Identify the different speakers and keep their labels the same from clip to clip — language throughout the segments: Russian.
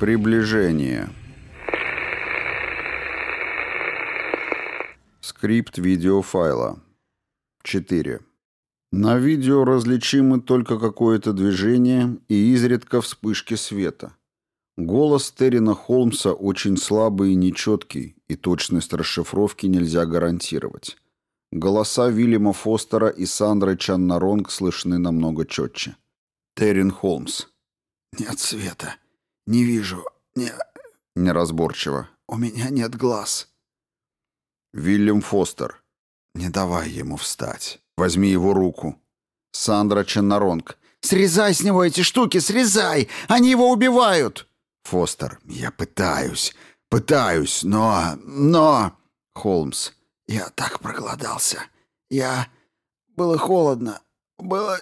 Speaker 1: Приближение. Скрипт видеофайла. 4. На видео различимы только какое-то движение и изредка вспышки света. Голос Террина Холмса очень слабый и нечеткий, и точность расшифровки нельзя гарантировать. Голоса Вильяма Фостера и Сандры Чаннаронг слышны намного четче. Террин Холмс.
Speaker 2: «Нет света. Не вижу. Не...»
Speaker 1: Неразборчиво.
Speaker 2: «У меня нет глаз».
Speaker 1: Вильям Фостер.
Speaker 2: «Не давай ему встать.
Speaker 1: Возьми его руку». Сандра Чаннаронг.
Speaker 2: «Срезай с него эти штуки, срезай! Они его убивают!»
Speaker 1: Фостер. «Я пытаюсь, пытаюсь, но... но...»
Speaker 2: Холмс. «Я так проголодался. Я... Было холодно. Было...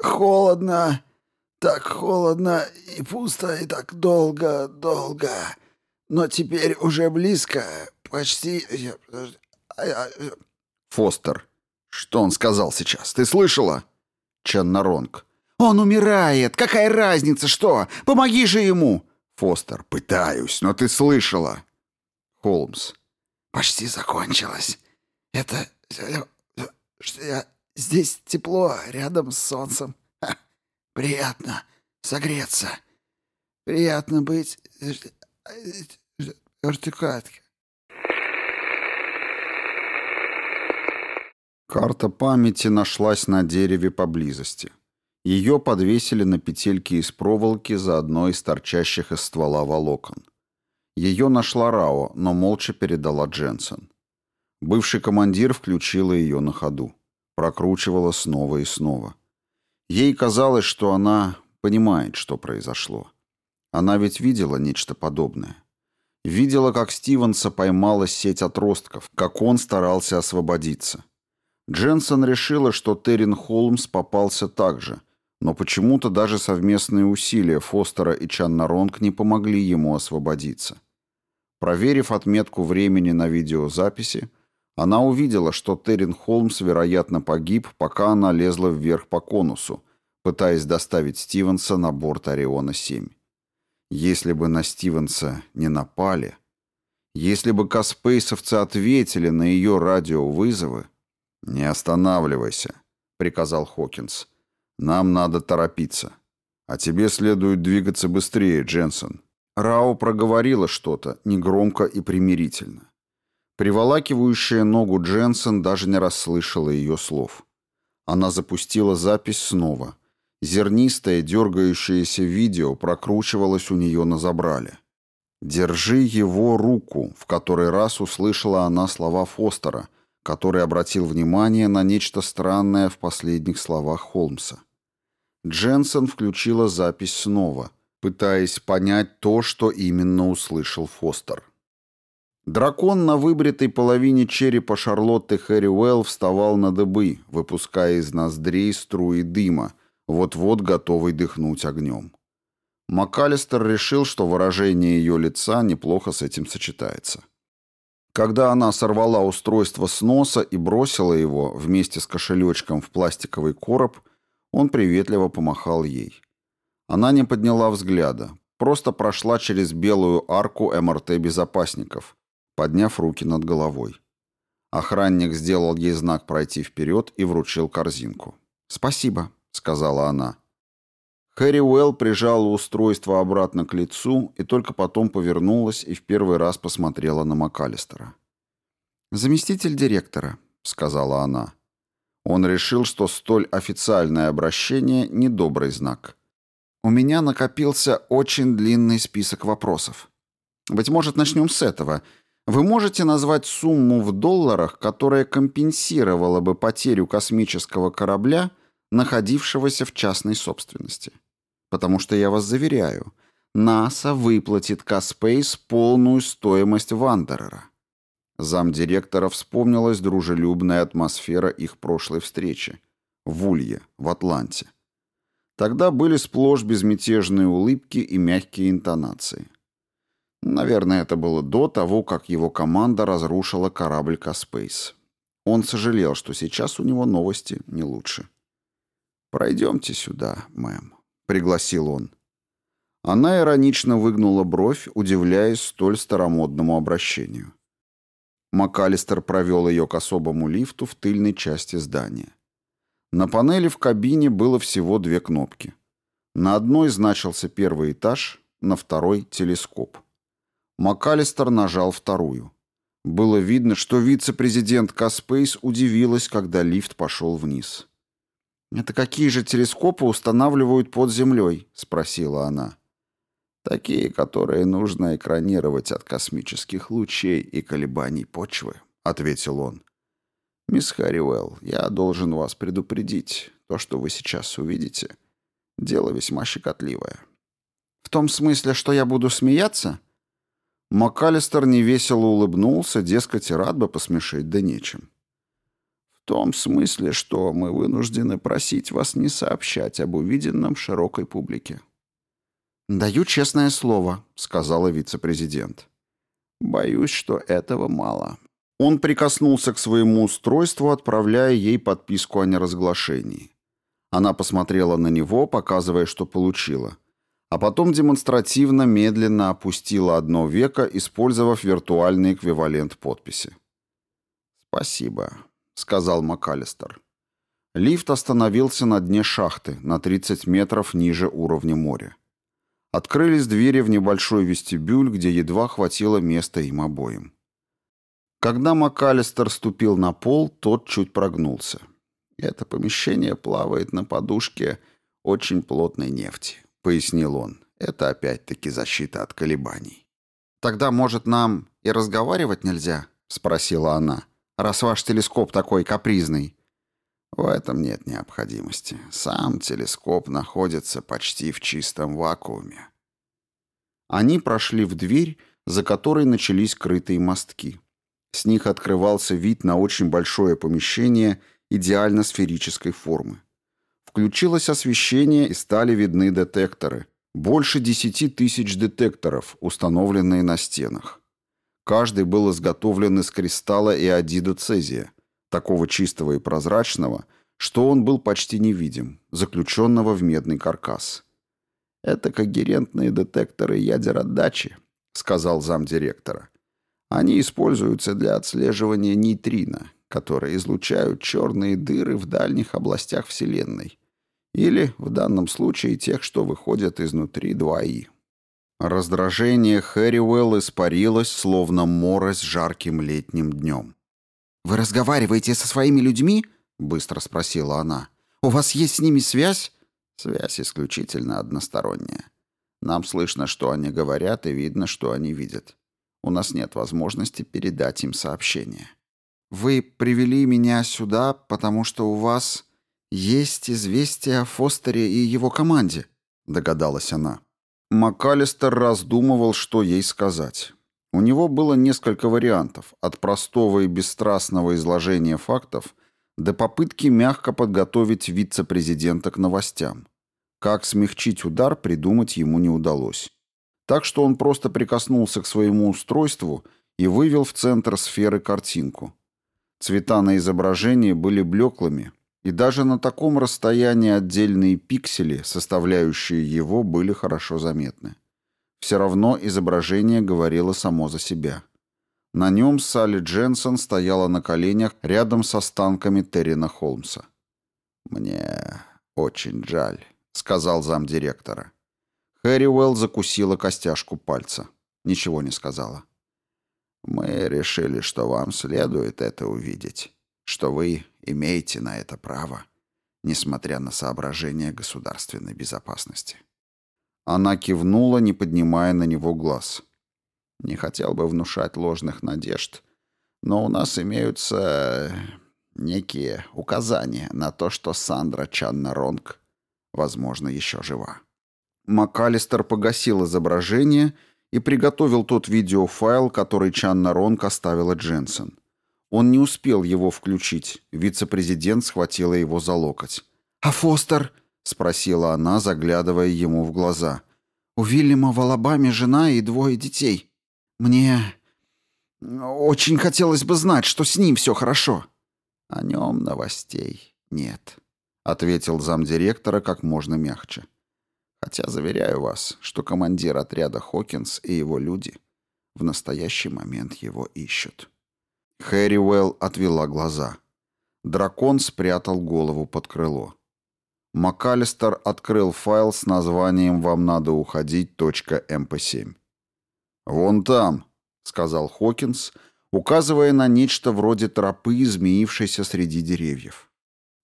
Speaker 2: холодно. Так холодно и пусто, и так долго, долго. Но теперь уже близко. Почти...
Speaker 1: Фостер. Что он сказал сейчас? Ты слышала? Чаннаронг.
Speaker 2: Он умирает. Какая разница, что? Помоги же ему.
Speaker 1: Фостер. Пытаюсь, но ты слышала. Холмс.
Speaker 2: Почти закончилось. Это... Что я... Здесь тепло, рядом с солнцем. Ха, приятно согреться. Приятно быть... Вертикатке.
Speaker 1: Карта памяти нашлась на дереве поблизости. Ее подвесили на петельке из проволоки за одной из торчащих из ствола волокон. Ее нашла Рао, но молча передала Дженсен. Бывший командир включила ее на ходу. Прокручивала снова и снова. Ей казалось, что она понимает, что произошло. Она ведь видела нечто подобное. Видела, как Стивенса поймала сеть отростков, как он старался освободиться. Дженсен решила, что Террин Холмс попался так же, но почему-то даже совместные усилия Фостера и Чанна Ронг не помогли ему освободиться. Проверив отметку времени на видеозаписи, она увидела, что Террин Холмс, вероятно, погиб, пока она лезла вверх по конусу, пытаясь доставить Стивенса на борт Ориона-7. Если бы на Стивенса не напали, если бы каспейсовцы ответили на ее радиовызовы, «Не останавливайся», — приказал Хокинс. «Нам надо торопиться. А тебе следует двигаться быстрее, Дженсен». Рао проговорила что-то, негромко и примирительно. Приволакивающая ногу Дженсен даже не расслышала ее слов. Она запустила запись снова. Зернистое, дергающееся видео прокручивалось у нее на забрале. «Держи его руку», — в который раз услышала она слова Фостера, который обратил внимание на нечто странное в последних словах Холмса. Дженсен включила запись снова, пытаясь понять то, что именно услышал Фостер. Дракон на выбритой половине черепа Шарлотты Хэриуэлл вставал на дыбы, выпуская из ноздрей струи дыма, вот-вот готовый дыхнуть огнем. МакАлистер решил, что выражение ее лица неплохо с этим сочетается. Когда она сорвала устройство с носа и бросила его вместе с кошелечком в пластиковый короб, он приветливо помахал ей. Она не подняла взгляда, просто прошла через белую арку МРТ-безопасников, подняв руки над головой. Охранник сделал ей знак пройти вперед и вручил корзинку. «Спасибо», — сказала она. Хэри Уэлл прижала устройство обратно к лицу и только потом повернулась и в первый раз посмотрела на МакАлистера. «Заместитель директора», — сказала она. Он решил, что столь официальное обращение — недобрый знак. «У меня накопился очень длинный список вопросов. Быть может, начнем с этого. Вы можете назвать сумму в долларах, которая компенсировала бы потерю космического корабля, находившегося в частной собственности?» потому что я вас заверяю, НАСА выплатит Каспейс полную стоимость Вандерера. Замдиректора вспомнилась дружелюбная атмосфера их прошлой встречи в Улье, в Атланте. Тогда были сплошь безмятежные улыбки и мягкие интонации. Наверное, это было до того, как его команда разрушила корабль Каспейс. Он сожалел, что сейчас у него новости не лучше. «Пройдемте сюда, мэм», — пригласил он. Она иронично выгнула бровь, удивляясь столь старомодному обращению. МакАлистер провел ее к особому лифту в тыльной части здания. На панели в кабине было всего две кнопки. На одной значился первый этаж, на второй — телескоп. МакАлистер нажал вторую. Было видно, что вице-президент Каспейс удивилась, когда лифт пошел вниз. «Это какие же телескопы устанавливают под землей?» — спросила она. «Такие, которые нужно экранировать от космических лучей и колебаний почвы», — ответил он. «Мисс Харриуэлл, я должен вас предупредить. То, что вы сейчас увидите, дело весьма щекотливое». «В том смысле, что я буду смеяться?» МакАлистер невесело улыбнулся, дескать, рад бы посмешить, да нечем. «В том смысле, что мы вынуждены просить вас не сообщать об увиденном широкой публике». «Даю честное слово», — сказала вице-президент. «Боюсь, что этого мало». Он прикоснулся к своему устройству, отправляя ей подписку о неразглашении. Она посмотрела на него, показывая, что получила а потом демонстративно медленно опустила одно веко, использовав виртуальный эквивалент подписи. «Спасибо», — сказал МакАлистер. Лифт остановился на дне шахты, на 30 метров ниже уровня моря. Открылись двери в небольшой вестибюль, где едва хватило места им обоим. Когда МакАлистер ступил на пол, тот чуть прогнулся. Это помещение плавает на подушке очень плотной нефти пояснил он. Это опять-таки защита от колебаний. Тогда, может, нам и разговаривать нельзя? спросила она. Раз ваш телескоп такой капризный. В этом нет необходимости. Сам телескоп находится почти в чистом вакууме. Они прошли в дверь, за которой начались крытые мостки. С них открывался вид на очень большое помещение идеально сферической формы. Включилось освещение и стали видны детекторы. Больше десяти тысяч детекторов, установленные на стенах. Каждый был изготовлен из кристалла иодида цезия, такого чистого и прозрачного, что он был почти невидим, заключенного в медный каркас. «Это когерентные детекторы ядеротдачи», — сказал замдиректора. «Они используются для отслеживания нейтрино, которые излучают черные дыры в дальних областях Вселенной. Или, в данном случае, тех, что выходят изнутри 2И. Раздражение Хэриуэлл испарилось, словно морось жарким летним днем. «Вы разговариваете со своими людьми?» — быстро спросила она. «У вас есть с ними связь?» «Связь исключительно односторонняя. Нам слышно, что они говорят, и видно, что они видят. У нас нет возможности передать им сообщение». «Вы привели меня сюда, потому что у вас...» «Есть известие о Фостере и его команде», — догадалась она. МакАлистер раздумывал, что ей сказать. У него было несколько вариантов, от простого и бесстрастного изложения фактов до попытки мягко подготовить вице-президента к новостям. Как смягчить удар, придумать ему не удалось. Так что он просто прикоснулся к своему устройству и вывел в центр сферы картинку. Цвета на изображении были блеклыми, и даже на таком расстоянии отдельные пиксели, составляющие его, были хорошо заметны. Все равно изображение говорило само за себя. На нем Салли Дженсон стояла на коленях рядом с останками Террина Холмса. «Мне очень жаль», — сказал замдиректора. Хэри Уэлл закусила костяшку пальца. Ничего не сказала. «Мы решили, что вам следует это увидеть, что вы имеете на это право, несмотря на соображения государственной безопасности. Она кивнула, не поднимая на него глаз. Не хотел бы внушать ложных надежд, но у нас имеются некие указания на то, что Сандра Чанна Ронг, возможно, еще жива. МакАлистер погасил изображение и приготовил тот видеофайл, который Чанна Ронг оставила Дженсен. Он не успел его включить. Вице-президент схватила его за локоть. «А Фостер?» — спросила она, заглядывая ему в глаза. «У Вильяма в Алабаме жена и двое детей. Мне очень хотелось бы знать, что с ним все хорошо». О нем новостей нет, ответил замдиректора как можно мягче. Хотя заверяю вас, что командир отряда Хокинс и его люди в настоящий момент его ищут. Хэриуэлл отвела глаза. Дракон спрятал голову под крыло. МакАлистер открыл файл с названием «Вам надо уходить. .mp7». «Вон там», — сказал Хокинс, указывая на нечто вроде тропы, изменившейся среди деревьев.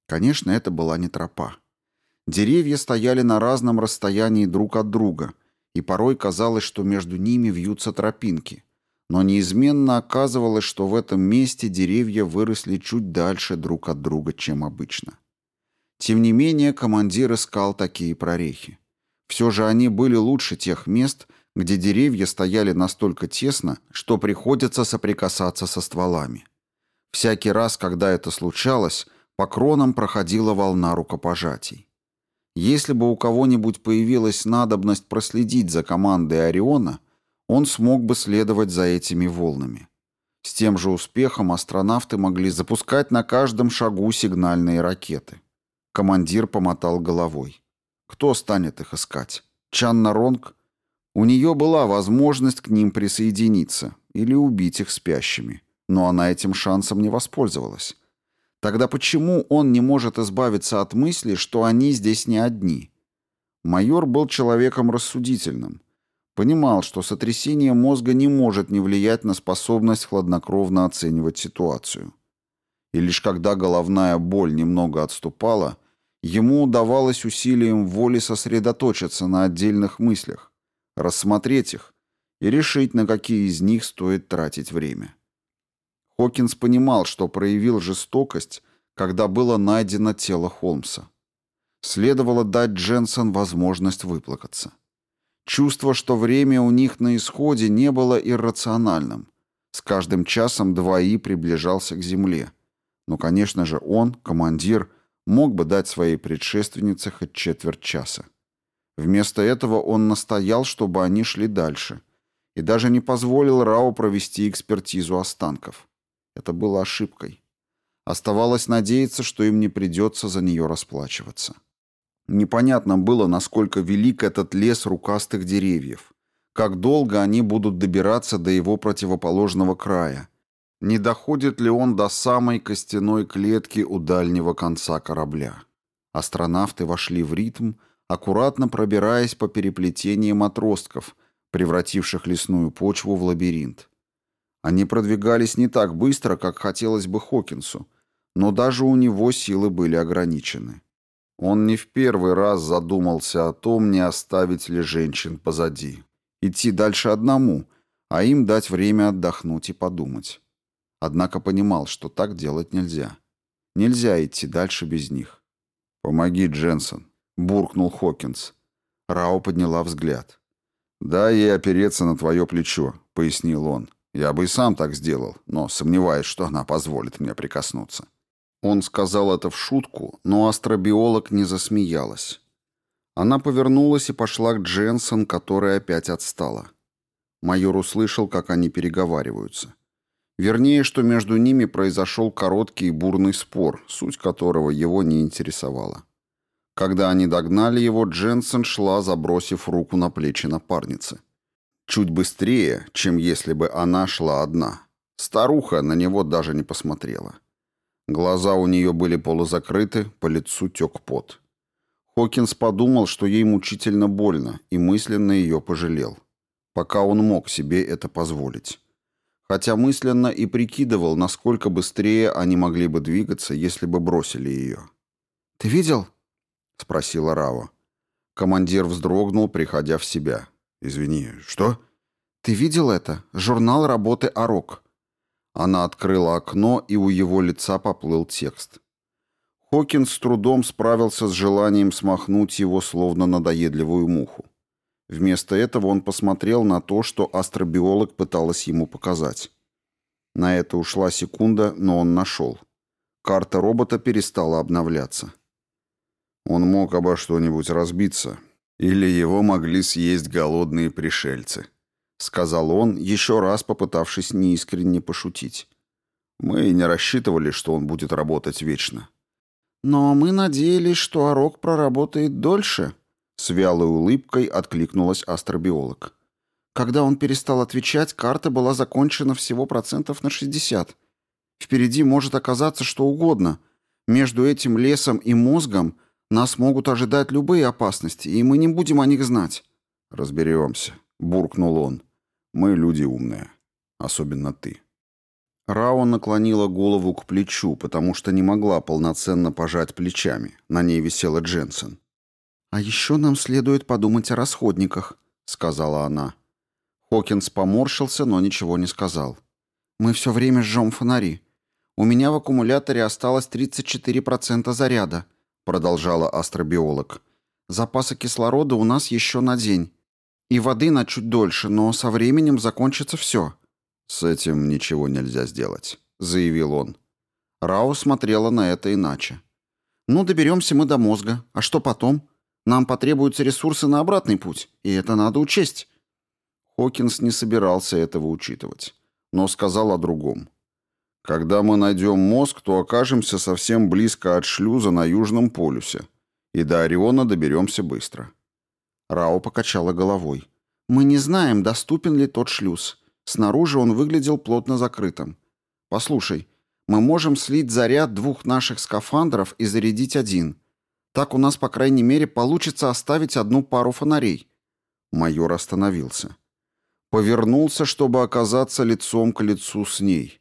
Speaker 1: Конечно, это была не тропа. Деревья стояли на разном расстоянии друг от друга, и порой казалось, что между ними вьются тропинки. Но неизменно оказывалось, что в этом месте деревья выросли чуть дальше друг от друга, чем обычно. Тем не менее, командир искал такие прорехи. Все же они были лучше тех мест, где деревья стояли настолько тесно, что приходится соприкасаться со стволами. Всякий раз, когда это случалось, по кронам проходила волна рукопожатий. Если бы у кого-нибудь появилась надобность проследить за командой Ориона, он смог бы следовать за этими волнами. С тем же успехом астронавты могли запускать на каждом шагу сигнальные ракеты. Командир помотал головой. Кто станет их искать? Чанна Ронг? У нее была возможность к ним присоединиться или убить их спящими, но она этим шансом не воспользовалась. Тогда почему он не может избавиться от мысли, что они здесь не одни? Майор был человеком рассудительным. Понимал, что сотрясение мозга не может не влиять на способность хладнокровно оценивать ситуацию. И лишь когда головная боль немного отступала, ему удавалось усилием воли сосредоточиться на отдельных мыслях, рассмотреть их и решить, на какие из них стоит тратить время. Хокинс понимал, что проявил жестокость, когда было найдено тело Холмса. Следовало дать Дженсен возможность выплакаться. Чувство, что время у них на исходе, не было иррациональным. С каждым часом двои приближался к земле. Но, конечно же, он, командир, мог бы дать своей предшественнице хоть четверть часа. Вместо этого он настоял, чтобы они шли дальше, и даже не позволил Рау провести экспертизу останков. Это было ошибкой. Оставалось надеяться, что им не придется за нее расплачиваться. Непонятно было, насколько велик этот лес рукастых деревьев, как долго они будут добираться до его противоположного края, не доходит ли он до самой костяной клетки у дальнего конца корабля. Астронавты вошли в ритм, аккуратно пробираясь по переплетениям отростков, превративших лесную почву в лабиринт. Они продвигались не так быстро, как хотелось бы Хокинсу, но даже у него силы были ограничены. Он не в первый раз задумался о том, не оставить ли женщин позади. Идти дальше одному, а им дать время отдохнуть и подумать. Однако понимал, что так делать нельзя. Нельзя идти дальше без них. «Помоги, Дженсен», — буркнул Хокинс. Рао подняла взгляд. «Дай ей опереться на твое плечо», — пояснил он. Я бы и сам так сделал, но сомневаюсь, что она позволит мне прикоснуться. Он сказал это в шутку, но астробиолог не засмеялась. Она повернулась и пошла к Дженсен, которая опять отстала. Майор услышал, как они переговариваются. Вернее, что между ними произошел короткий и бурный спор, суть которого его не интересовала. Когда они догнали его, Дженсен шла, забросив руку на плечи напарницы. Чуть быстрее, чем если бы она шла одна. Старуха на него даже не посмотрела. Глаза у нее были полузакрыты, по лицу тек пот. Хокинс подумал, что ей мучительно больно, и мысленно ее пожалел. Пока он мог себе это позволить. Хотя мысленно и прикидывал, насколько быстрее они могли бы двигаться, если бы бросили ее.
Speaker 2: «Ты видел?»
Speaker 1: — спросила Рава. Командир вздрогнул, приходя в себя. «Извини, что?»
Speaker 2: «Ты видел это? Журнал работы «Орок».
Speaker 1: Она открыла окно, и у его лица поплыл текст. Хокинс с трудом справился с желанием смахнуть его, словно надоедливую муху. Вместо этого он посмотрел на то, что астробиолог пыталась ему показать. На это ушла секунда, но он нашел. Карта робота перестала обновляться. Он мог обо что-нибудь разбиться, или его могли съесть голодные пришельцы, сказал он, еще раз попытавшись неискренне пошутить. Мы не рассчитывали, что он будет работать вечно.
Speaker 2: «Но мы надеялись, что Орок проработает дольше», — с вялой улыбкой откликнулась астробиолог. Когда он перестал отвечать, карта была закончена всего процентов на 60. Впереди может оказаться что угодно. Между этим лесом и мозгом нас могут ожидать любые опасности, и мы не будем о них знать.
Speaker 1: «Разберемся», — буркнул он. «Мы люди умные. Особенно ты». Рао наклонила голову к плечу, потому что не могла полноценно пожать плечами. На ней висела Дженсен.
Speaker 2: «А еще нам следует подумать о расходниках», — сказала она.
Speaker 1: Хокинс поморщился, но ничего не сказал.
Speaker 2: «Мы все время жжем фонари. У меня в аккумуляторе осталось 34% заряда», — продолжала астробиолог. «Запасы кислорода у нас еще на день. И воды на чуть дольше, но со временем закончится все».
Speaker 1: «С этим ничего нельзя сделать», — заявил он.
Speaker 2: Рао смотрела на это иначе. «Ну, доберемся мы до мозга. А что потом? Нам потребуются ресурсы на обратный путь, и это надо учесть».
Speaker 1: Хокинс не собирался этого учитывать, но сказал о другом. «Когда мы найдем мозг, то окажемся совсем близко от шлюза на Южном полюсе, и до Ориона доберемся быстро».
Speaker 2: Рао покачала головой. «Мы не знаем, доступен ли тот шлюз. Снаружи он выглядел плотно закрытым. «Послушай, мы можем слить заряд двух наших скафандров и зарядить один. Так у нас, по крайней мере, получится оставить одну пару фонарей».
Speaker 1: Майор остановился. Повернулся, чтобы оказаться лицом к лицу с ней.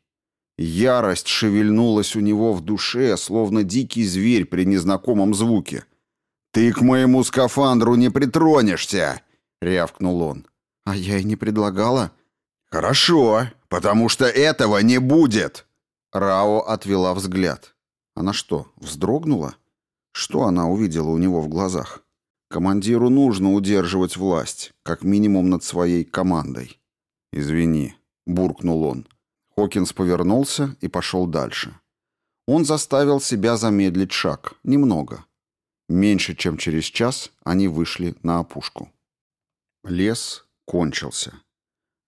Speaker 1: Ярость шевельнулась у него в душе, словно дикий зверь при незнакомом звуке. «Ты к моему скафандру не притронешься!» — рявкнул он.
Speaker 2: «А я и не предлагала»,
Speaker 1: «Хорошо, потому что этого не будет!»
Speaker 2: Рао отвела взгляд. Она что, вздрогнула? Что она увидела у него в глазах? Командиру нужно удерживать власть, как минимум над своей командой.
Speaker 1: «Извини», — буркнул он.
Speaker 2: Хокинс повернулся и пошел дальше. Он заставил себя замедлить шаг. Немного. Меньше чем через час они вышли на опушку. Лес кончился.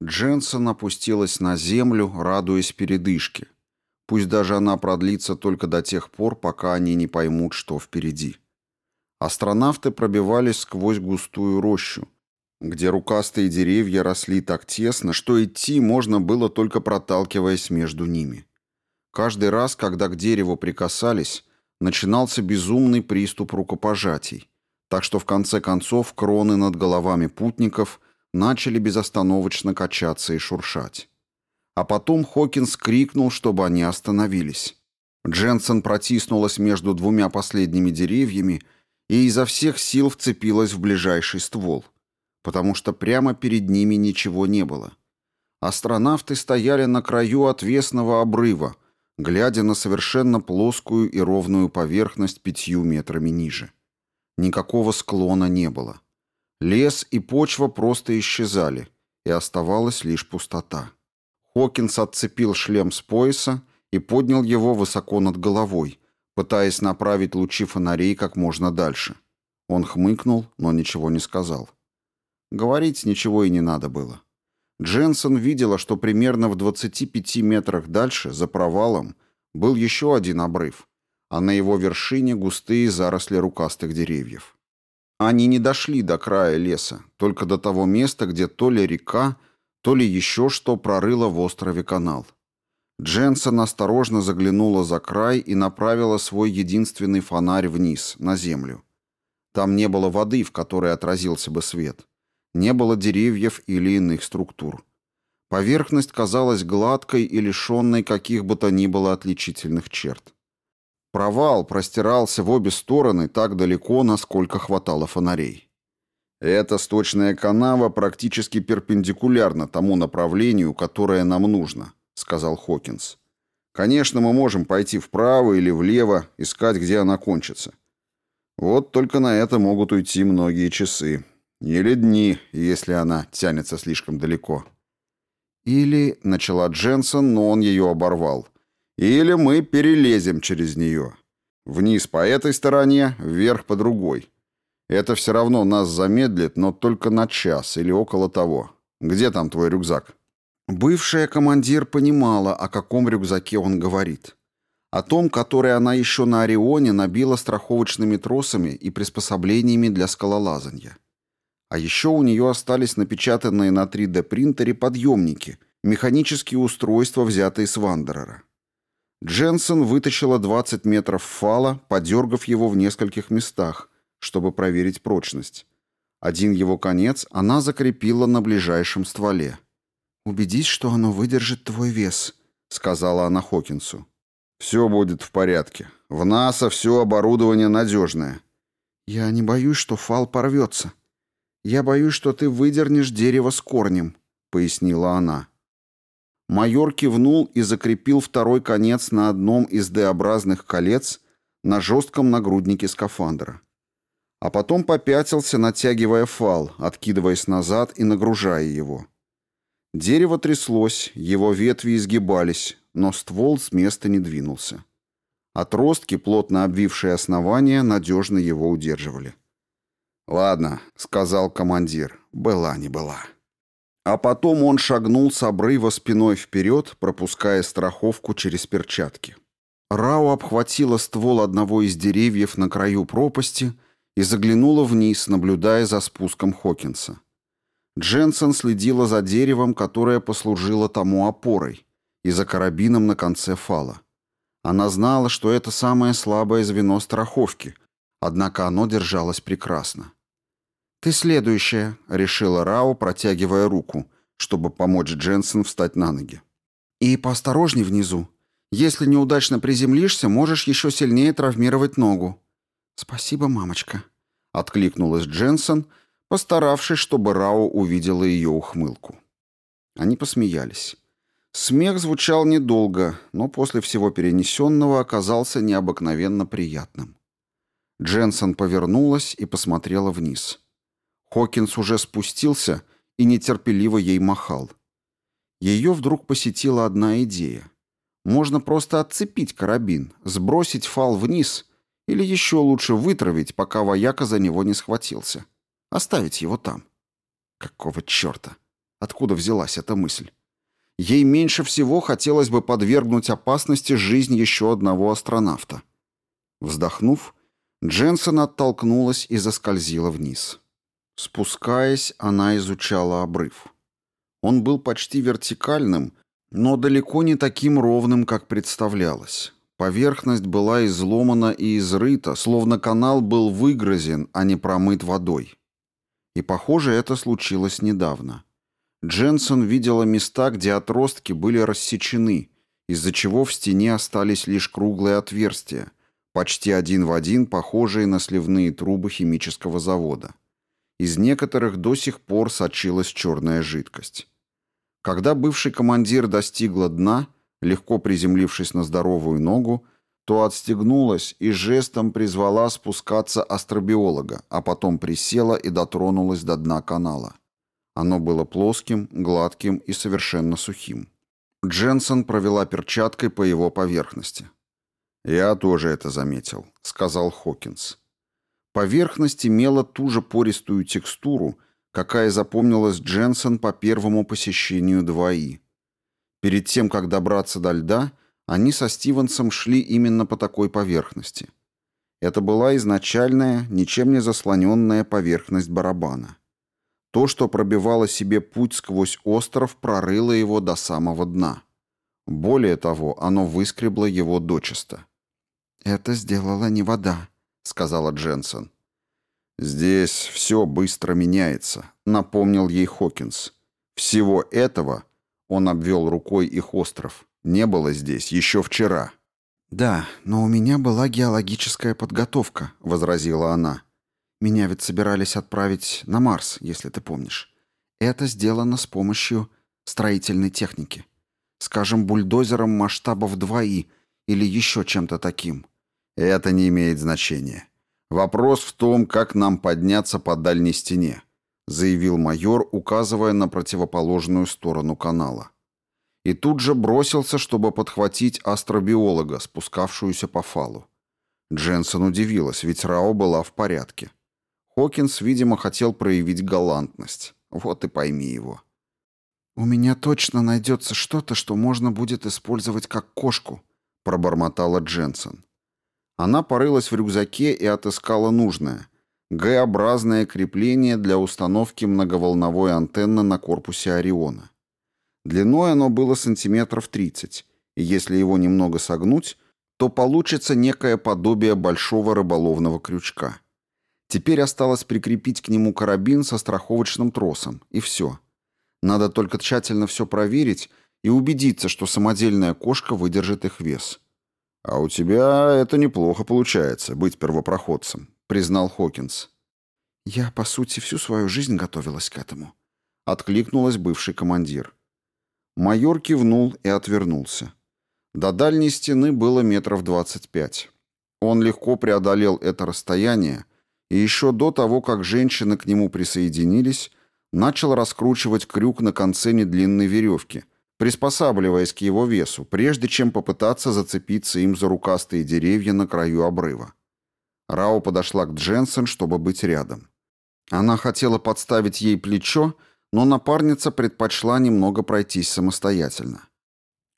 Speaker 2: Дженсен опустилась на землю, радуясь передышке. Пусть даже она продлится только до тех пор, пока они не поймут, что впереди. Астронавты пробивались сквозь густую рощу, где рукастые деревья росли так тесно, что идти можно было только проталкиваясь между ними. Каждый раз, когда к дереву прикасались, начинался безумный приступ рукопожатий, так что в конце концов кроны над головами путников – начали безостановочно качаться и шуршать. А потом Хокинс крикнул, чтобы они остановились. Дженсен протиснулась между двумя последними деревьями и изо всех сил вцепилась в ближайший ствол, потому что прямо перед ними ничего не было. Астронавты стояли на краю отвесного обрыва, глядя на совершенно плоскую и ровную поверхность пятью метрами ниже. Никакого склона не было. Лес и почва просто исчезали, и оставалась лишь пустота. Хокинс отцепил шлем с пояса и поднял его высоко над головой, пытаясь направить лучи фонарей как можно дальше. Он хмыкнул, но ничего не сказал. Говорить ничего и не надо было. Дженсен видела, что примерно в 25 метрах дальше, за провалом, был еще один обрыв, а на его вершине густые заросли рукастых деревьев. Они не дошли до края леса, только до того места, где то ли река, то ли еще что прорыло в острове канал. Дженсен осторожно заглянула за край и направила свой единственный фонарь вниз, на землю. Там не было воды, в которой отразился бы свет. Не было деревьев или иных структур. Поверхность казалась гладкой и лишенной каких бы то ни было отличительных черт. Провал простирался в обе стороны так далеко, насколько хватало фонарей. Эта сточная канава практически перпендикулярна тому направлению, которое нам нужно, сказал Хокинс. Конечно, мы можем пойти вправо или влево, искать, где она кончится. Вот только на это могут уйти многие часы. Или дни, если она тянется слишком далеко. Или, начала Дженсен, но он ее оборвал. Или мы перелезем через нее. Вниз по этой стороне, вверх по другой. Это все равно нас замедлит, но только на час или около того. Где там твой рюкзак?
Speaker 1: Бывшая командир понимала, о каком рюкзаке он говорит. О том, который она еще на Орионе набила страховочными тросами и приспособлениями для скалолазания. А еще у нее остались напечатанные на 3D-принтере подъемники, механические устройства, взятые с Вандерера. Дженсен вытащила 20 метров фала, подергав его в нескольких местах, чтобы проверить прочность. Один его конец она закрепила на ближайшем стволе. «Убедись, что оно выдержит твой вес», — сказала она Хокинсу. «Все будет в порядке. В НАСА все оборудование надежное». «Я не боюсь, что фал порвется. Я боюсь, что ты выдернешь дерево с корнем», — пояснила она. Майор кивнул и закрепил второй конец на одном из D-образных колец на жестком нагруднике скафандра а потом попятился, натягивая фал, откидываясь назад и нагружая его. Дерево тряслось, его ветви изгибались, но ствол с места не двинулся. Отростки, плотно обвившие основание, надежно его удерживали. «Ладно», — сказал командир, — «была не была». А потом он шагнул с обрыва спиной вперед, пропуская страховку через перчатки. Рау обхватила ствол одного из деревьев на краю пропасти — и заглянула вниз, наблюдая за спуском Хокинса. Дженсен следила за деревом, которое послужило тому опорой, и за карабином на конце фала. Она знала, что это самое слабое звено страховки, однако оно держалось прекрасно. «Ты следующая», — решила Рао, протягивая руку, чтобы помочь Дженсен встать на ноги. «И поосторожней внизу. Если неудачно приземлишься, можешь еще сильнее травмировать ногу». «Спасибо, мамочка», — откликнулась Дженсен, постаравшись, чтобы Рао увидела ее ухмылку. Они посмеялись. Смех звучал недолго, но после всего перенесенного оказался необыкновенно приятным. Дженсен повернулась и посмотрела вниз. Хокинс уже спустился и нетерпеливо ей махал. Ее вдруг посетила одна идея. Можно просто отцепить карабин, сбросить фал вниз или еще лучше вытравить, пока вояка за него не схватился. Оставить его там. Какого черта? Откуда взялась эта мысль? Ей меньше всего хотелось бы подвергнуть опасности жизнь еще одного астронавта. Вздохнув, Дженсен оттолкнулась и заскользила вниз. Спускаясь, она изучала обрыв. Он был почти вертикальным, но далеко не таким ровным, как представлялось. Поверхность была изломана и изрыта, словно канал был выгрызен, а не промыт водой. И, похоже, это случилось недавно. Дженсен видела места, где отростки были рассечены, из-за чего в стене остались лишь круглые отверстия, почти один в один похожие на сливные трубы химического завода. Из некоторых до сих пор сочилась черная жидкость. Когда бывший командир достигла дна – легко приземлившись на здоровую ногу, то отстегнулась и жестом призвала спускаться астробиолога, а потом присела и дотронулась до дна канала. Оно было плоским, гладким и совершенно сухим. Дженсен провела перчаткой по его поверхности. «Я тоже это заметил», — сказал Хокинс. Поверхность имела ту же пористую текстуру, какая запомнилась Дженсен по первому посещению 2И. Перед тем, как добраться до льда, они со Стивенсом шли именно по такой поверхности. Это была изначальная, ничем не заслоненная поверхность барабана. То, что пробивало себе путь сквозь остров, прорыло его до самого дна. Более того, оно выскребло его дочисто. «Это сделала не вода», — сказала Дженсен. «Здесь все быстро меняется», — напомнил ей Хокинс. «Всего этого он обвел рукой их остров. Не было здесь еще вчера. «Да, но у меня была геологическая подготовка», — возразила она. «Меня ведь собирались отправить на Марс, если ты помнишь. Это сделано с помощью строительной техники. Скажем, бульдозером масштабов 2И или еще чем-то таким». «Это не имеет значения. Вопрос в том, как нам подняться по дальней стене заявил майор, указывая на противоположную сторону канала. И тут же бросился, чтобы подхватить астробиолога, спускавшуюся по фалу. Дженсен удивилась, ведь Рао была в порядке. Хокинс, видимо, хотел проявить галантность. Вот и пойми его.
Speaker 2: «У меня точно найдется что-то, что можно будет использовать как кошку», — пробормотала Дженсен. Она порылась в рюкзаке и отыскала нужное — Г-образное крепление для установки многоволновой антенны на корпусе Ориона. Длиной оно было сантиметров 30, и если его немного согнуть, то получится некое подобие большого рыболовного крючка. Теперь осталось прикрепить к нему карабин со страховочным тросом, и все. Надо только тщательно все проверить и убедиться, что самодельная кошка выдержит их вес.
Speaker 1: «А у тебя это неплохо получается, быть первопроходцем», — признал Хокинс.
Speaker 2: «Я, по сути, всю свою жизнь готовилась к этому», — откликнулась бывший командир.
Speaker 1: Майор кивнул и отвернулся. До дальней стены было метров двадцать пять. Он легко преодолел это расстояние, и еще до того, как женщины к нему присоединились, начал раскручивать крюк на конце недлинной веревки, приспосабливаясь к его весу, прежде чем попытаться зацепиться им за рукастые деревья на краю обрыва. Рао подошла к Дженсен, чтобы быть рядом. Она хотела подставить ей плечо, но напарница предпочла немного пройтись самостоятельно.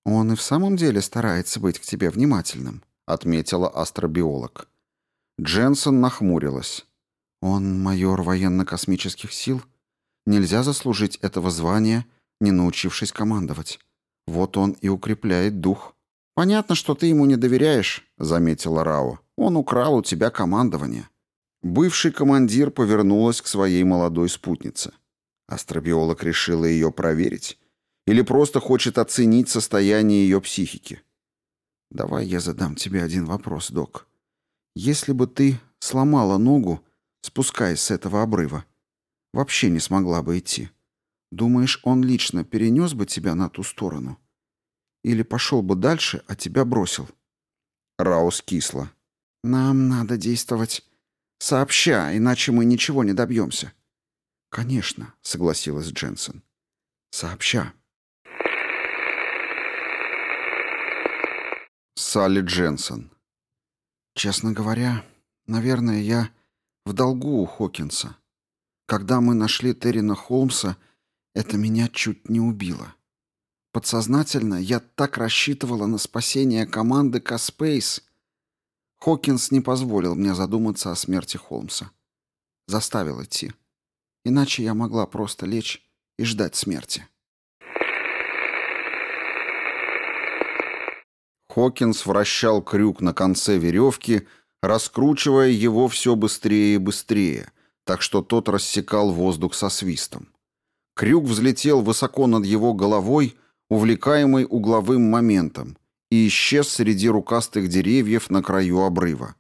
Speaker 2: «Он и в самом деле старается быть к тебе внимательным», — отметила астробиолог.
Speaker 1: Дженсен нахмурилась.
Speaker 2: «Он майор военно-космических сил? Нельзя заслужить этого звания не научившись командовать. Вот он и укрепляет дух.
Speaker 1: «Понятно, что ты ему не доверяешь», — заметила Рао. «Он украл у тебя командование». Бывший командир повернулась к своей молодой спутнице. Астробиолог решила ее проверить? Или просто хочет оценить состояние ее психики?
Speaker 2: «Давай я задам тебе один вопрос, док. Если бы ты сломала ногу, спускаясь с этого обрыва, вообще не смогла бы идти, Думаешь, он лично перенес бы тебя на ту сторону? Или пошел бы дальше, а тебя бросил?»
Speaker 1: Раус кисло.
Speaker 2: «Нам надо действовать сообща, иначе мы ничего не добьемся».
Speaker 1: «Конечно», — согласилась Дженсен.
Speaker 2: «Сообща».
Speaker 1: Салли Дженсен.
Speaker 2: «Честно говоря, наверное, я в долгу у Хокинса. Когда мы нашли Террина Холмса, — это меня чуть не убило. Подсознательно я так рассчитывала на спасение команды Каспейс. Хокинс не позволил мне задуматься о смерти Холмса. Заставил идти. Иначе я могла просто лечь и ждать смерти.
Speaker 1: Хокинс вращал крюк на конце веревки, раскручивая его все быстрее и быстрее, так что тот рассекал воздух со свистом. Крюк взлетел высоко над его головой, увлекаемый угловым моментом, и исчез среди рукастых деревьев на краю обрыва.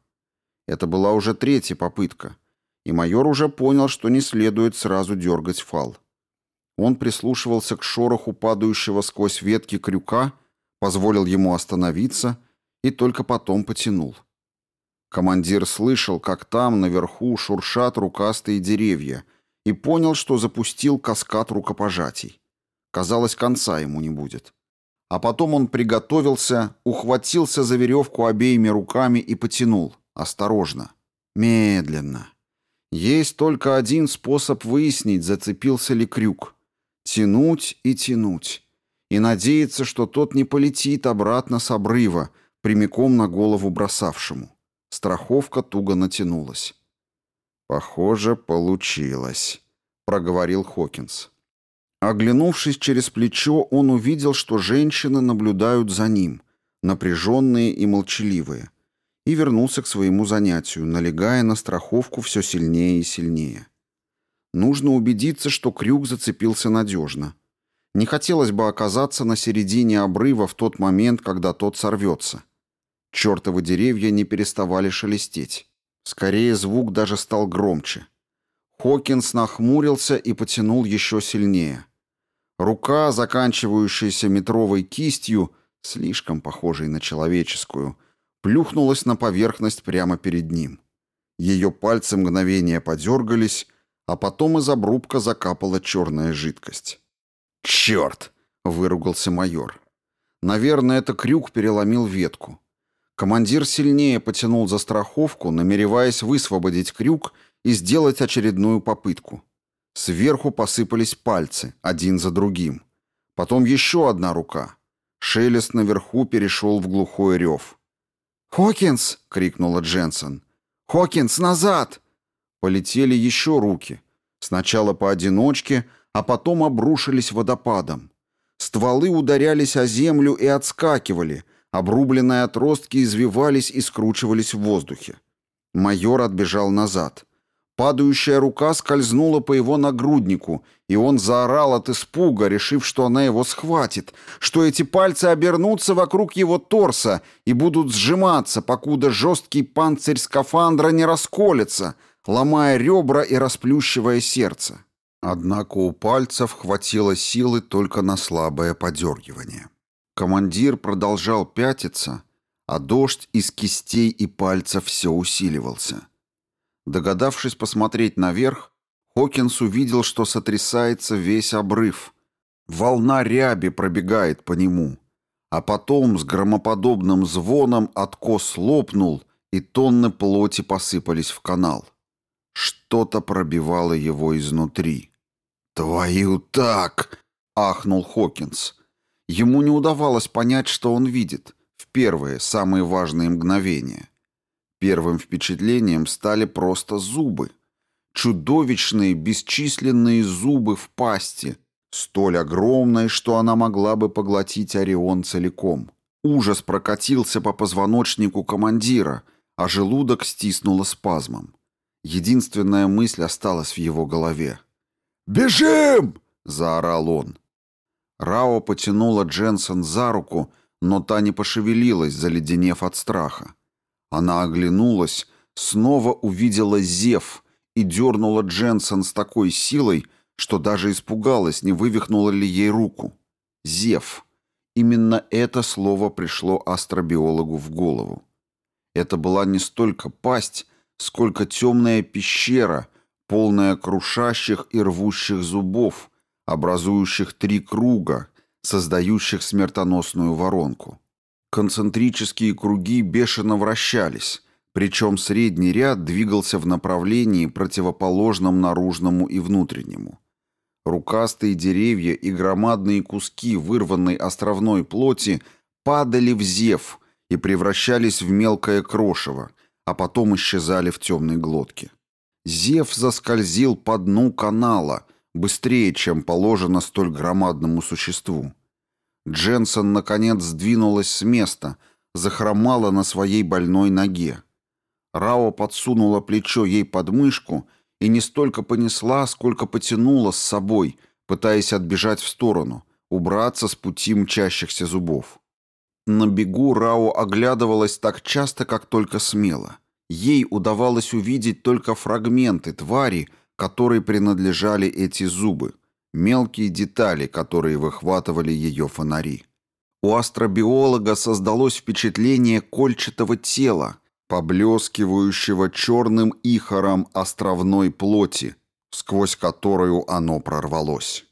Speaker 1: Это была уже третья попытка, и майор уже понял, что не следует сразу дергать фал. Он прислушивался к шороху падающего сквозь ветки крюка, позволил ему остановиться и только потом потянул. Командир слышал, как там, наверху, шуршат рукастые деревья, и понял, что запустил каскад рукопожатий. Казалось, конца ему не будет. А потом он приготовился, ухватился за веревку обеими руками и потянул. Осторожно. Медленно. Есть только один способ выяснить, зацепился ли крюк. Тянуть и тянуть. И надеяться, что тот не полетит обратно с обрыва, прямиком на голову бросавшему. Страховка туго натянулась. «Похоже, получилось», — проговорил Хокинс. Оглянувшись через плечо, он увидел, что женщины наблюдают за ним, напряженные и молчаливые, и вернулся к своему занятию, налегая на страховку все сильнее и сильнее. Нужно убедиться, что крюк зацепился надежно. Не хотелось бы оказаться на середине обрыва в тот момент, когда тот сорвется. Чертовы деревья не переставали шелестеть. Скорее, звук даже стал громче. Хокинс нахмурился и потянул еще сильнее. Рука, заканчивающаяся метровой кистью, слишком похожей на человеческую, плюхнулась на поверхность прямо перед ним. Ее пальцы мгновение подергались, а потом из обрубка закапала черная жидкость. «Черт!» — выругался майор. Наверное, это крюк переломил ветку. Командир сильнее потянул за страховку, намереваясь высвободить крюк и сделать очередную попытку. Сверху посыпались пальцы, один за другим. Потом еще одна рука. Шелест наверху перешел в глухой рев.
Speaker 2: «Хокинс!» — крикнула Дженсен. «Хокинс, назад!»
Speaker 1: Полетели еще руки. Сначала поодиночке, а потом обрушились водопадом. Стволы ударялись о землю и отскакивали, обрубленные отростки извивались и скручивались в воздухе. Майор отбежал назад. Падающая рука скользнула по его нагруднику, и он заорал от испуга, решив, что она его схватит, что эти пальцы обернутся вокруг его торса и будут сжиматься, покуда жесткий панцирь скафандра не расколется, ломая ребра и расплющивая сердце. Однако у пальцев хватило силы только на слабое подергивание. Командир продолжал пятиться, а дождь из кистей и пальцев все усиливался. Догадавшись посмотреть наверх, Хокинс увидел, что сотрясается весь обрыв. Волна ряби пробегает по нему. А потом с громоподобным звоном откос лопнул, и тонны плоти посыпались в канал. Что-то пробивало его изнутри. «Твою так!» — ахнул Хокинс. Ему не удавалось понять, что он видит в первые, самые важные мгновения. Первым впечатлением стали просто зубы. Чудовищные, бесчисленные зубы в пасти, столь огромные, что она могла бы поглотить Орион целиком. Ужас прокатился по позвоночнику командира, а желудок стиснуло спазмом. Единственная мысль осталась в его голове. «Бежим!» — заорал он. Рао потянула Дженсен за руку, но та не пошевелилась, заледенев от страха. Она оглянулась, снова увидела Зев и дернула Дженсен с такой силой, что даже испугалась, не вывихнула ли ей руку. Зев. Именно это слово пришло астробиологу в голову. Это была не столько пасть, сколько темная пещера, полная крушащих и рвущих зубов, образующих три круга, создающих смертоносную воронку. Концентрические круги бешено вращались, причем средний ряд двигался в направлении, противоположном наружному и внутреннему. Рукастые деревья и громадные куски вырванной островной плоти падали в зев и превращались в мелкое крошево, а потом исчезали в темной глотке. Зев заскользил по дну канала, быстрее, чем положено столь громадному существу. Дженсон, наконец, сдвинулась с места, захромала на своей больной ноге. Рао подсунула плечо ей под мышку и не столько понесла, сколько потянула с собой, пытаясь отбежать в сторону, убраться с пути мчащихся зубов. На бегу Рао оглядывалась так часто, как только смело. Ей удавалось увидеть только фрагменты твари, которой принадлежали эти зубы мелкие детали, которые выхватывали ее фонари. У астробиолога создалось впечатление кольчатого тела, поблескивающего черным ихором островной плоти, сквозь которую оно прорвалось.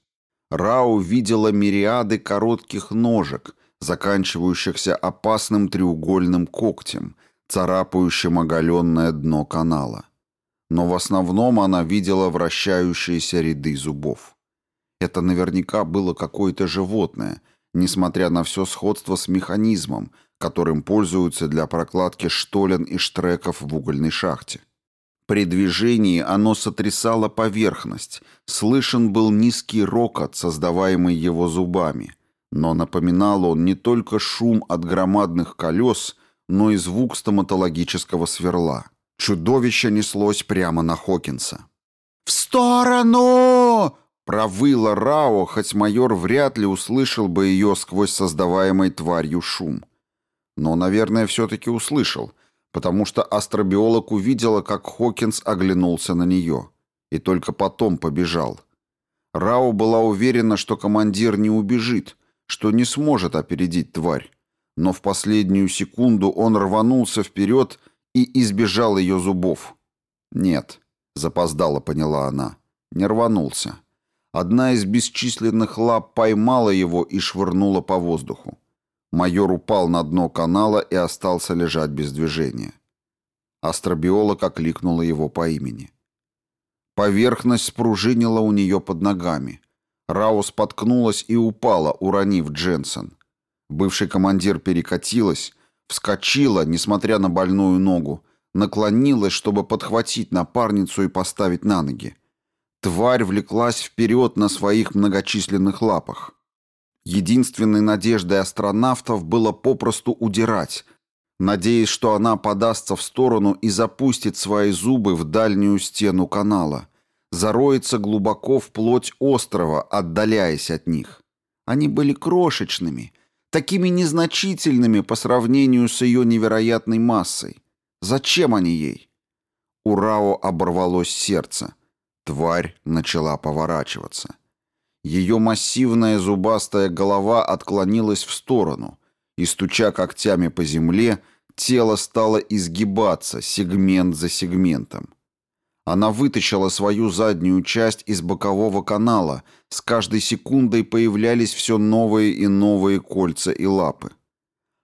Speaker 1: Рау видела мириады коротких ножек, заканчивающихся опасным треугольным когтем, царапающим оголенное дно канала. Но в основном она видела вращающиеся ряды зубов. Это наверняка было какое-то животное, несмотря на все сходство с механизмом, которым пользуются для прокладки штолен и штреков в угольной шахте. При движении оно сотрясало поверхность, слышен был низкий рокот, создаваемый его зубами, но напоминал он не только шум от громадных колес, но и звук стоматологического сверла. Чудовище неслось прямо на Хокинса.
Speaker 2: «В сторону!»
Speaker 1: Провыла Рао, хоть майор вряд ли услышал бы ее сквозь создаваемый тварью шум. Но, наверное, все-таки услышал, потому что астробиолог увидела, как Хокинс оглянулся на нее. И только потом побежал. Рао была уверена, что командир не убежит, что не сможет опередить тварь. Но в последнюю секунду он рванулся вперед и избежал ее зубов. «Нет», — запоздало поняла она, — не рванулся. Одна из бесчисленных лап поймала его и швырнула по воздуху. Майор упал на дно канала и остался лежать без движения. Астробиолог окликнула его по имени. Поверхность спружинила у нее под ногами. Рао споткнулась и упала, уронив Дженсен. Бывший командир перекатилась, вскочила, несмотря на больную ногу, наклонилась, чтобы подхватить напарницу и поставить на ноги. Тварь влеклась вперед на своих многочисленных лапах. Единственной надеждой астронавтов было попросту удирать, надеясь, что она подастся в сторону и запустит свои зубы в дальнюю стену канала, зароется глубоко в плоть острова, отдаляясь от них. Они были крошечными, такими незначительными по сравнению с ее невероятной массой. Зачем они ей? У Рао оборвалось сердце. Тварь начала поворачиваться. Ее массивная зубастая голова отклонилась в сторону, и, стуча когтями по земле, тело стало изгибаться сегмент за сегментом. Она вытащила свою заднюю часть из бокового канала, с каждой секундой появлялись все новые и новые кольца и лапы.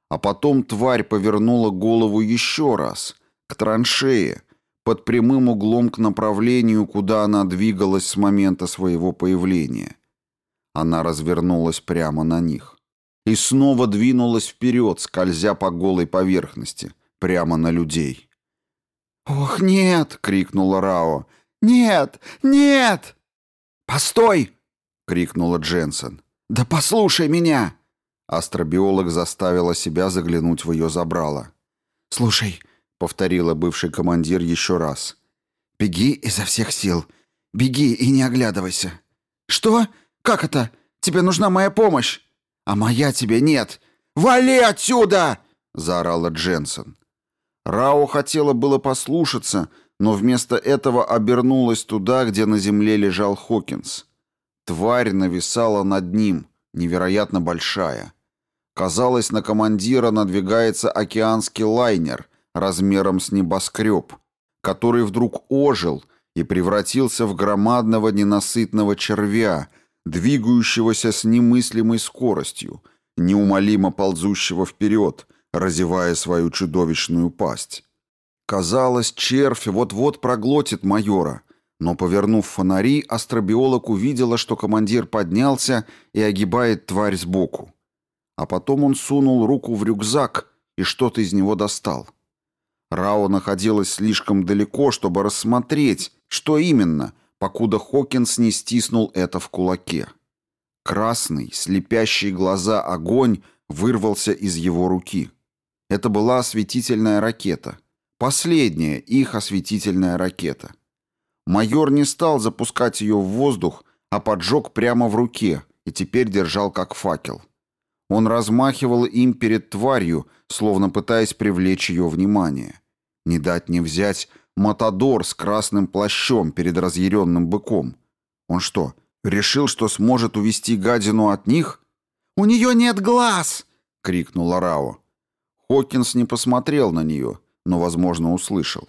Speaker 1: А потом тварь повернула голову еще раз, к траншее, под прямым углом к направлению, куда она двигалась с момента своего появления. Она развернулась прямо на них. И снова двинулась вперед, скользя по голой поверхности, прямо на людей.
Speaker 2: «Ох, нет!» — крикнула Рао. «Нет! Нет!» «Постой!» — крикнула Дженсен. «Да послушай меня!»
Speaker 1: Астробиолог заставила себя заглянуть в ее забрало.
Speaker 2: «Слушай», — повторила бывший командир еще раз. «Беги изо всех сил. Беги и не оглядывайся». «Что? Как это? Тебе нужна моя помощь?» «А моя тебе нет! Вали отсюда!» — заорала Дженсен.
Speaker 1: Рао хотела было послушаться, но вместо этого обернулась туда, где на земле лежал Хокинс. Тварь нависала над ним, невероятно большая. Казалось, на командира надвигается океанский лайнер размером с небоскреб, который вдруг ожил и превратился в громадного ненасытного червя, двигающегося с немыслимой скоростью, неумолимо ползущего вперед, разевая свою чудовищную пасть. Казалось, червь вот-вот проглотит майора, но, повернув фонари, астробиолог увидела, что командир поднялся и огибает тварь сбоку. А потом он сунул руку в рюкзак и что-то из него достал. Рао находилась слишком далеко, чтобы рассмотреть, что именно — покуда Хокинс не стиснул это в кулаке. Красный, слепящий глаза огонь вырвался из его руки. Это была осветительная ракета. Последняя их осветительная ракета. Майор не стал запускать ее в воздух, а поджег прямо в руке и теперь держал как факел. Он размахивал им перед тварью, словно пытаясь привлечь ее внимание. Не дать не взять Матадор с красным плащом перед разъяренным быком. Он что, решил, что сможет увести гадину от них?
Speaker 2: «У нее нет глаз!» — крикнула
Speaker 1: Рао. Хокинс не посмотрел на нее, но, возможно, услышал.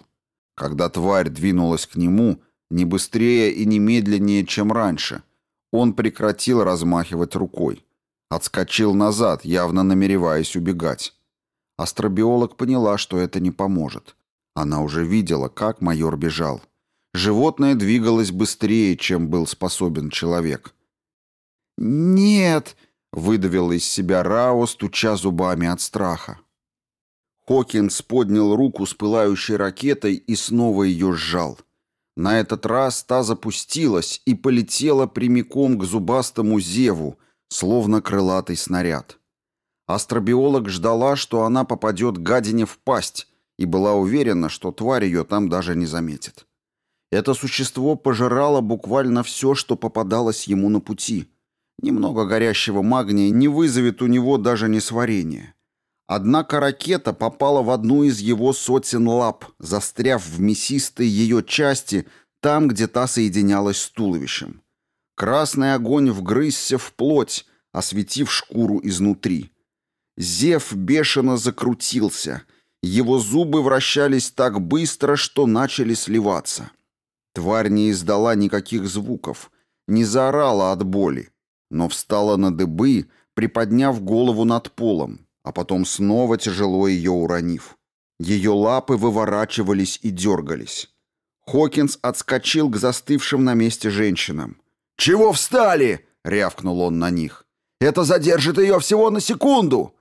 Speaker 1: Когда тварь двинулась к нему, не быстрее и не медленнее, чем раньше, он прекратил размахивать рукой. Отскочил назад, явно намереваясь убегать. Астробиолог поняла, что это не поможет. Она уже видела, как майор бежал. Животное двигалось быстрее, чем был способен человек.
Speaker 2: «Нет!»
Speaker 1: — выдавил из себя Рао, стуча зубами от страха. Хокинс поднял руку с пылающей ракетой и снова ее сжал. На этот раз та запустилась и полетела прямиком к зубастому зеву, словно крылатый снаряд. Астробиолог ждала, что она попадет гадине в пасть, и была уверена, что тварь ее там даже не заметит. Это существо пожирало буквально все, что попадалось ему на пути. Немного горящего магния не вызовет у него даже несварения. Однако ракета попала в одну из его сотен лап, застряв в мясистой ее части, там, где та соединялась с туловищем. Красный огонь вгрызся в плоть, осветив шкуру изнутри. Зев бешено закрутился — его зубы вращались так быстро, что начали сливаться. Тварь не издала никаких звуков, не заорала от боли, но встала на дыбы, приподняв голову над полом, а потом снова тяжело ее уронив. Ее лапы выворачивались и дергались. Хокинс отскочил к застывшим на месте женщинам.
Speaker 2: «Чего встали?» — рявкнул он на них. «Это задержит ее всего на секунду!»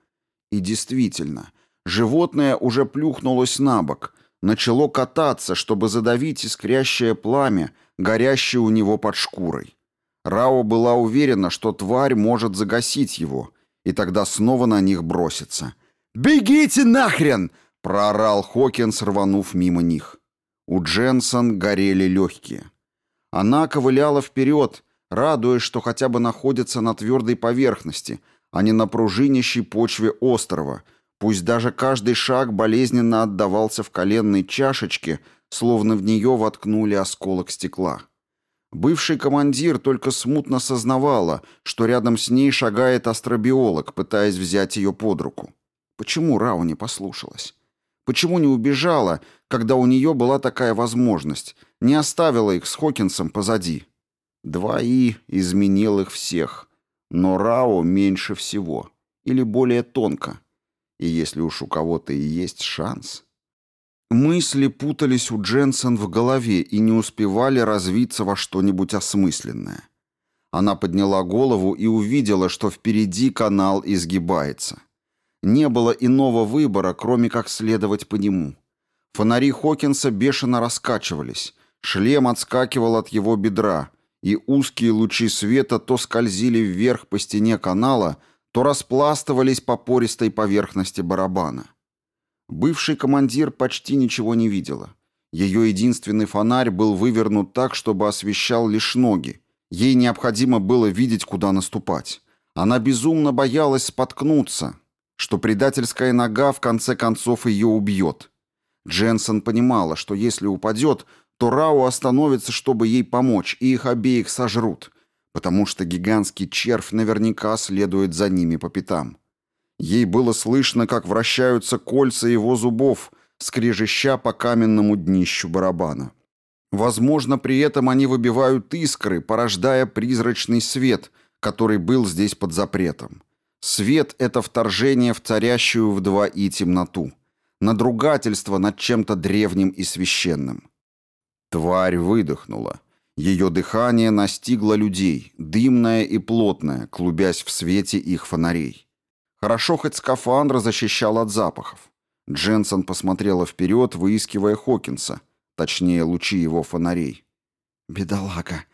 Speaker 2: И действительно, животное уже плюхнулось на бок, начало кататься, чтобы задавить искрящее пламя, горящее у него под шкурой. Рао была уверена, что тварь может загасить его, и тогда снова на них бросится. «Бегите нахрен!» — проорал Хокинс, рванув мимо них. У Дженсон горели легкие. Она ковыляла вперед, радуясь, что хотя бы находится на твердой поверхности, а не на пружинящей почве острова, пусть даже каждый шаг болезненно отдавался в коленной чашечке, словно в нее воткнули осколок стекла. Бывший командир только смутно сознавала, что рядом с ней шагает астробиолог, пытаясь взять ее под руку. Почему Рау не послушалась? Почему не убежала, когда у нее была такая возможность, не оставила их с Хокинсом позади? Два И изменил их всех, но Рао меньше всего, или более тонко. И если уж у кого-то и есть шанс... Мысли путались у Дженсен в голове и не успевали развиться во что-нибудь осмысленное. Она подняла голову и увидела, что впереди канал изгибается. Не было иного выбора, кроме как следовать по нему. Фонари Хокинса бешено раскачивались, шлем отскакивал от его бедра, и узкие лучи света то скользили вверх по стене канала, то распластывались по пористой поверхности барабана. Бывший командир почти ничего не видела. Ее единственный фонарь был вывернут так, чтобы освещал лишь ноги. Ей необходимо было видеть, куда наступать. Она безумно боялась споткнуться, что предательская нога в конце концов ее убьет. Дженсен понимала, что если упадет, то Рау остановится, чтобы ей помочь, и их обеих сожрут, потому что гигантский червь наверняка следует за ними по пятам. Ей было слышно, как вращаются кольца его зубов, скрежеща по каменному днищу барабана. Возможно, при этом они выбивают искры, порождая призрачный свет, который был здесь под запретом. Свет — это вторжение в царящую в два и темноту, надругательство над чем-то древним и священным. Тварь выдохнула. Ее дыхание настигло людей, дымное и плотное, клубясь в свете их фонарей. Хорошо хоть скафандр защищал от запахов. Дженсон посмотрела вперед, выискивая Хокинса, точнее, лучи его фонарей.
Speaker 3: «Бедолага,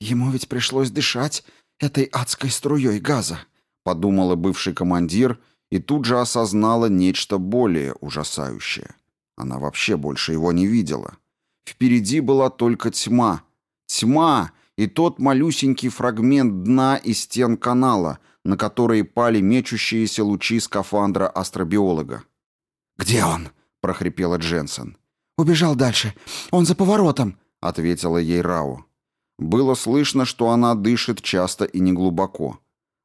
Speaker 3: ему ведь пришлось дышать этой адской струей газа»,
Speaker 2: подумала бывший командир и тут же осознала нечто более ужасающее. Она вообще больше его не видела. Впереди была только тьма. Тьма и тот малюсенький фрагмент дна и стен канала — на которые пали мечущиеся лучи скафандра астробиолога.
Speaker 3: «Где он?»
Speaker 2: — прохрипела Дженсен.
Speaker 3: «Убежал дальше. Он за поворотом», —
Speaker 2: ответила ей Рау. Было слышно, что она дышит часто и неглубоко.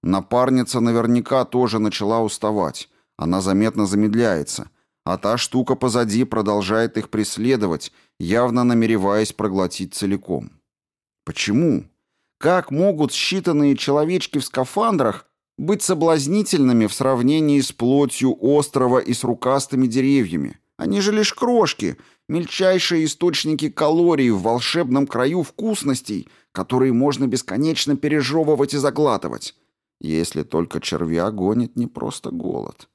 Speaker 2: Напарница наверняка тоже начала уставать. Она заметно замедляется, а та штука позади продолжает их преследовать, явно намереваясь проглотить целиком. Почему? Как могут считанные человечки в скафандрах быть соблазнительными в сравнении с плотью острова и с рукастыми деревьями? Они же лишь крошки, мельчайшие источники калорий в волшебном краю вкусностей, которые можно бесконечно пережевывать и заглатывать. Если только червя гонит не просто голод.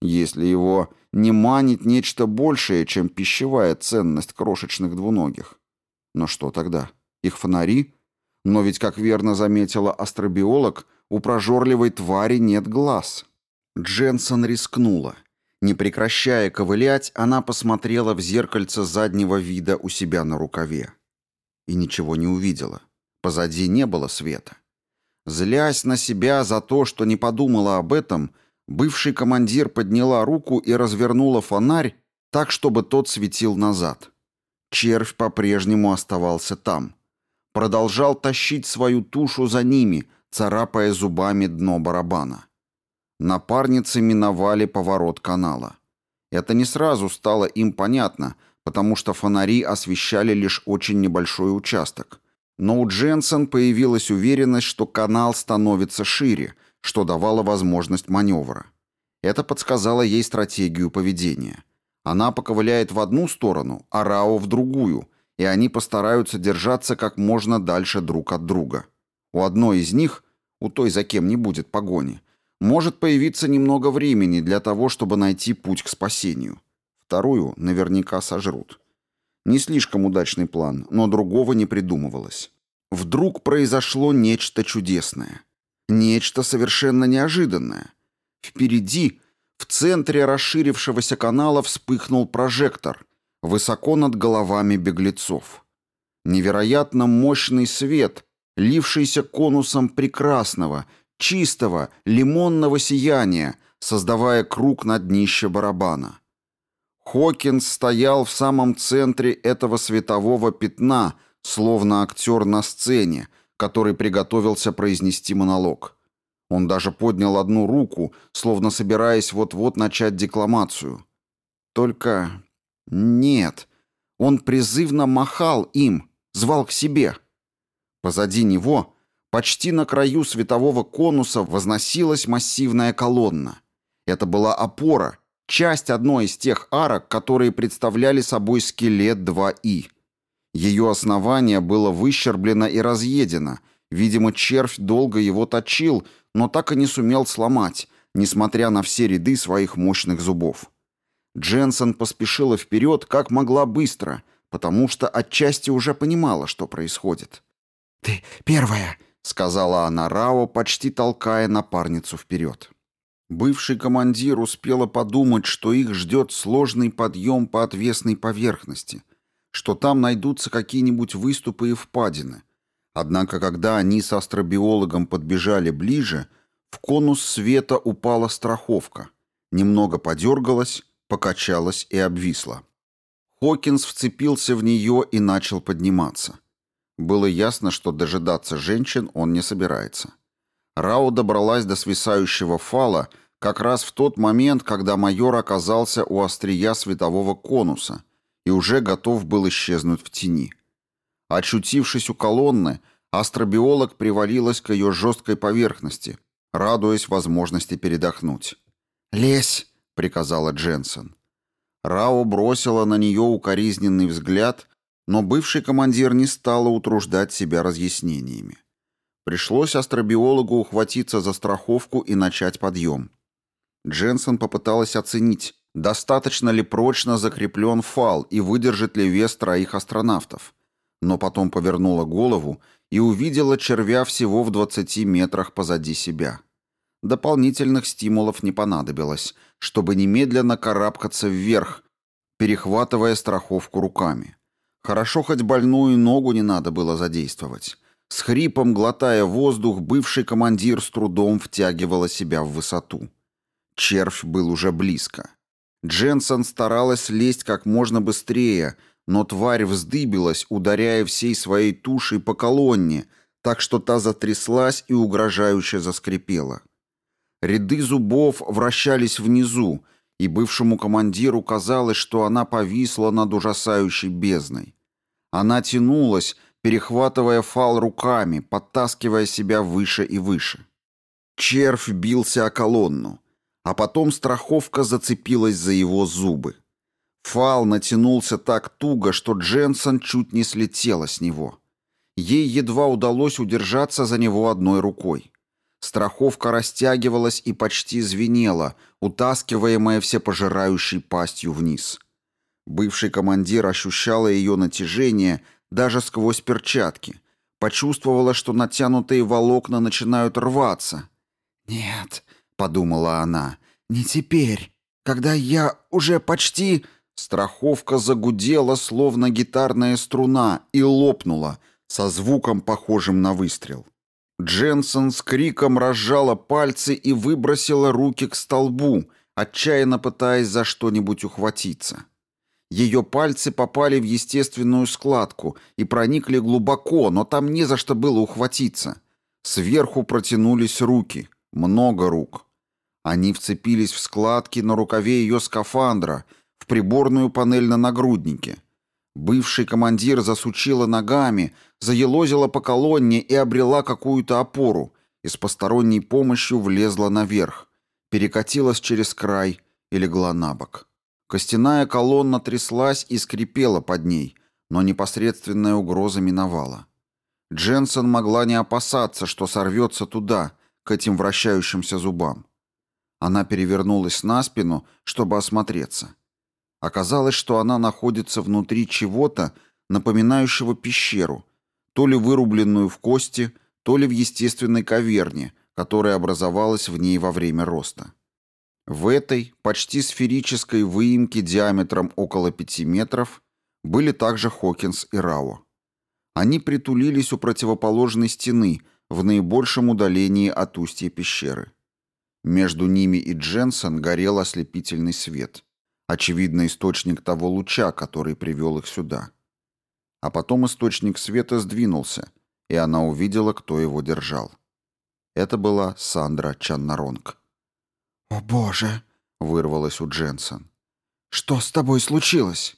Speaker 2: Если его не манит нечто большее, чем пищевая ценность крошечных двуногих. Но что тогда? Их фонари? Но ведь, как верно заметила астробиолог, у прожорливой твари нет глаз. Дженсон рискнула. Не прекращая ковылять, она посмотрела в зеркальце заднего вида у себя на рукаве. И ничего не увидела. Позади не было света. Злясь на себя за то, что не подумала об этом, бывший командир подняла руку и развернула фонарь так, чтобы тот светил назад. Червь по-прежнему оставался там продолжал тащить свою тушу за ними, царапая зубами дно барабана. Напарницы миновали поворот канала. Это не сразу стало им понятно, потому что фонари освещали лишь очень небольшой участок. Но у Дженсен появилась уверенность, что канал становится шире, что давало возможность маневра. Это подсказало ей стратегию поведения. Она поковыляет в одну сторону, а Рао в другую, и они постараются держаться как можно дальше друг от друга. У одной из них,
Speaker 1: у той, за кем не будет погони, может появиться немного времени для того, чтобы найти путь к спасению. Вторую наверняка сожрут. Не слишком удачный план, но другого не придумывалось. Вдруг произошло нечто чудесное. Нечто совершенно неожиданное. Впереди, в центре расширившегося канала, вспыхнул прожектор, высоко над головами беглецов. Невероятно мощный свет, лившийся конусом прекрасного, чистого, лимонного сияния, создавая круг на днище барабана. Хокинс стоял в самом центре этого светового пятна, словно актер на сцене, который приготовился произнести монолог. Он даже поднял одну руку, словно собираясь вот-вот начать декламацию. Только нет, он призывно махал им, звал к себе. Позади него, почти на краю светового конуса, возносилась массивная колонна. Это была опора — часть одной из тех арок, которые представляли собой скелет 2И. Ее основание было выщерблено и разъедено. Видимо, червь долго его точил, но так и не сумел сломать, несмотря на все ряды своих мощных зубов. Дженсен поспешила вперед как могла быстро, потому что отчасти уже понимала, что происходит.
Speaker 3: «Ты первая», —
Speaker 1: сказала она Рао, почти толкая напарницу вперед. Бывший командир успела подумать, что их ждет сложный подъем по отвесной поверхности, что там найдутся какие-нибудь выступы и впадины. Однако, когда они с астробиологом подбежали ближе, в конус света упала страховка, немного подергалась, покачалась и обвисла. Хокинс вцепился в нее и начал подниматься. Было ясно, что дожидаться женщин он не собирается. Рау добралась до свисающего фала как раз в тот момент, когда майор оказался у острия светового конуса и уже готов был исчезнуть в тени. Очутившись у колонны, астробиолог привалилась к ее жесткой поверхности, радуясь возможности передохнуть.
Speaker 3: «Лезь!» — приказала Дженсен.
Speaker 1: Рао бросила на нее укоризненный взгляд, но бывший командир не стала утруждать себя разъяснениями. Пришлось астробиологу ухватиться за страховку и начать подъем. Дженсен попыталась оценить, достаточно ли прочно закреплен фал и выдержит ли вес троих астронавтов. Но потом повернула голову и увидела червя всего в 20 метрах позади себя. Дополнительных стимулов не понадобилось, чтобы немедленно карабкаться вверх, перехватывая страховку руками. Хорошо хоть больную ногу не надо было задействовать. С хрипом, глотая воздух, бывший командир с трудом втягивала себя в высоту. Червь был уже близко. Дженсон старалась лезть как можно быстрее, но тварь вздыбилась, ударяя всей своей тушей по колонне, так что та затряслась и угрожающе заскрипела. Ряды зубов вращались внизу, и бывшему командиру казалось, что она повисла над ужасающей бездной. Она тянулась, перехватывая фал руками, подтаскивая себя выше и выше. Червь бился о колонну, а потом страховка зацепилась за его зубы. Фал натянулся так туго, что Дженсон чуть не слетела с него. Ей едва удалось удержаться за него одной рукой. Страховка растягивалась и почти звенела, утаскиваемая всепожирающей пастью вниз. Бывший командир ощущала ее натяжение – даже сквозь перчатки. Почувствовала, что натянутые волокна начинают рваться.
Speaker 3: «Нет», — подумала она, — «не теперь, когда я уже почти...»
Speaker 1: Страховка загудела, словно гитарная струна, и лопнула, со звуком, похожим на выстрел. Дженсен с криком разжала пальцы и выбросила руки к столбу, отчаянно пытаясь за что-нибудь ухватиться. Ее пальцы попали в естественную складку и проникли глубоко, но там не за что было ухватиться. Сверху протянулись руки. Много рук. Они вцепились в складки на рукаве ее скафандра, в приборную панель на нагруднике. Бывший командир засучила ногами, заелозила по колонне и обрела какую-то опору, и с посторонней помощью влезла наверх, перекатилась через край и легла на бок. Костяная колонна тряслась и скрипела под ней, но непосредственная угроза миновала. Дженсен могла не опасаться, что сорвется туда, к этим вращающимся зубам. Она перевернулась на спину, чтобы осмотреться. Оказалось, что она находится внутри чего-то, напоминающего пещеру, то ли вырубленную в кости, то ли в естественной каверне, которая образовалась в ней во время роста. В этой почти сферической выемке диаметром около 5 метров были также Хокинс и Рао. Они притулились у противоположной стены в наибольшем удалении от устья пещеры. Между ними и Дженсен горел ослепительный свет. Очевидно, источник того луча, который привел их сюда. А потом источник света сдвинулся, и она увидела, кто его держал. Это была Сандра Чаннаронг.
Speaker 3: «О, Боже!»
Speaker 1: — вырвалось у Дженсен.
Speaker 3: «Что с тобой случилось?»